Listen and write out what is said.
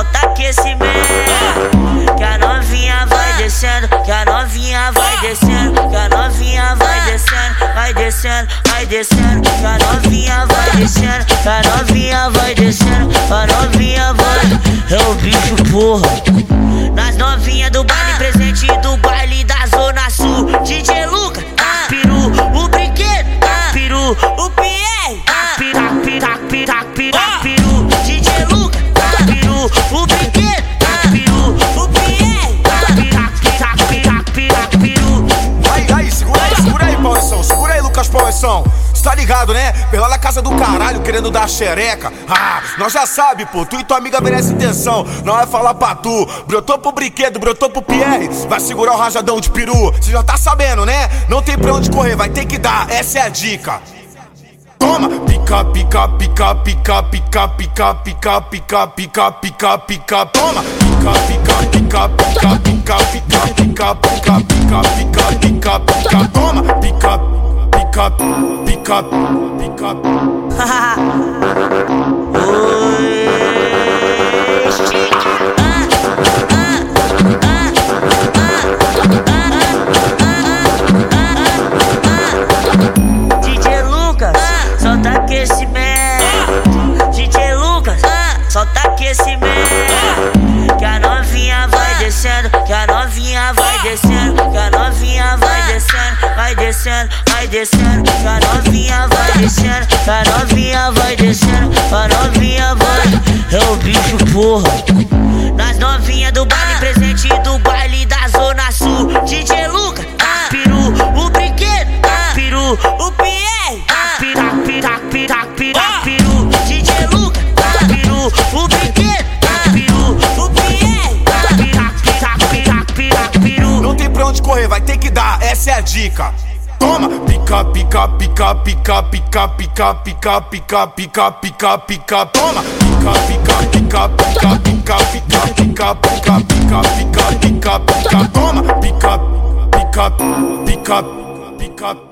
aquecimento. Que a novinha vai descendo, que a novinha vai descendo, que a novinha vai descendo, vai descendo, vai descendo, que a novinha vai descendo, que a novinha vai descendo, a novinha vai. É o bicho, porra. Tá ligado, né? Pela na casa do caralho, querendo dar xereca. Ah, nós já sabe, pô. Tu e tua amiga merecem atenção. Não vai falar pra tu. Brotou pro brinquedo, brotou pro Pierre. Vai segurar o rajadão de peru. Cê já tá sabendo, né? Não tem pra onde correr, vai ter que dar. Essa é a dica. Toma! Pica, pica, pica, pica, pica, pica, pica, pica, pica, pica, pica, toma! Pica, pica, pica, pica, pica, pica, pica, pica, pica, pica! Pica, pica, pica, pica. DJ Lucas, solta aquecimento. DJ Lucas, solta aquecimento. Que a novinha vai descendo, que a novinha vai descendo, que a novinha vai descendo, vai descendo, descendo. A novinha vai descendo, a novinha vai descendo, a novinha vai. É o bicho, porra. Nas novinhas do baile presente do baile da Zona Sul. DJ Lucas, tá peru, o brinquedo, tá peru, o Pierre, tá pira, pira, pira, pira, peru. DJ Lucas, tá o brinquedo, tá peru, o Pierre, tá pira, pira, pira, pira. Não tem pra onde correr, vai ter que dar. Essa é a dica. Toma! Pica, pica, pica, pica, pica, pica, pica, pica, pica, pica, pica, toma! Pica, pica, pica, pica, pica, pica, pica, pica, pica, pica, pica, pica, toma! Pica, pica, pica, pica.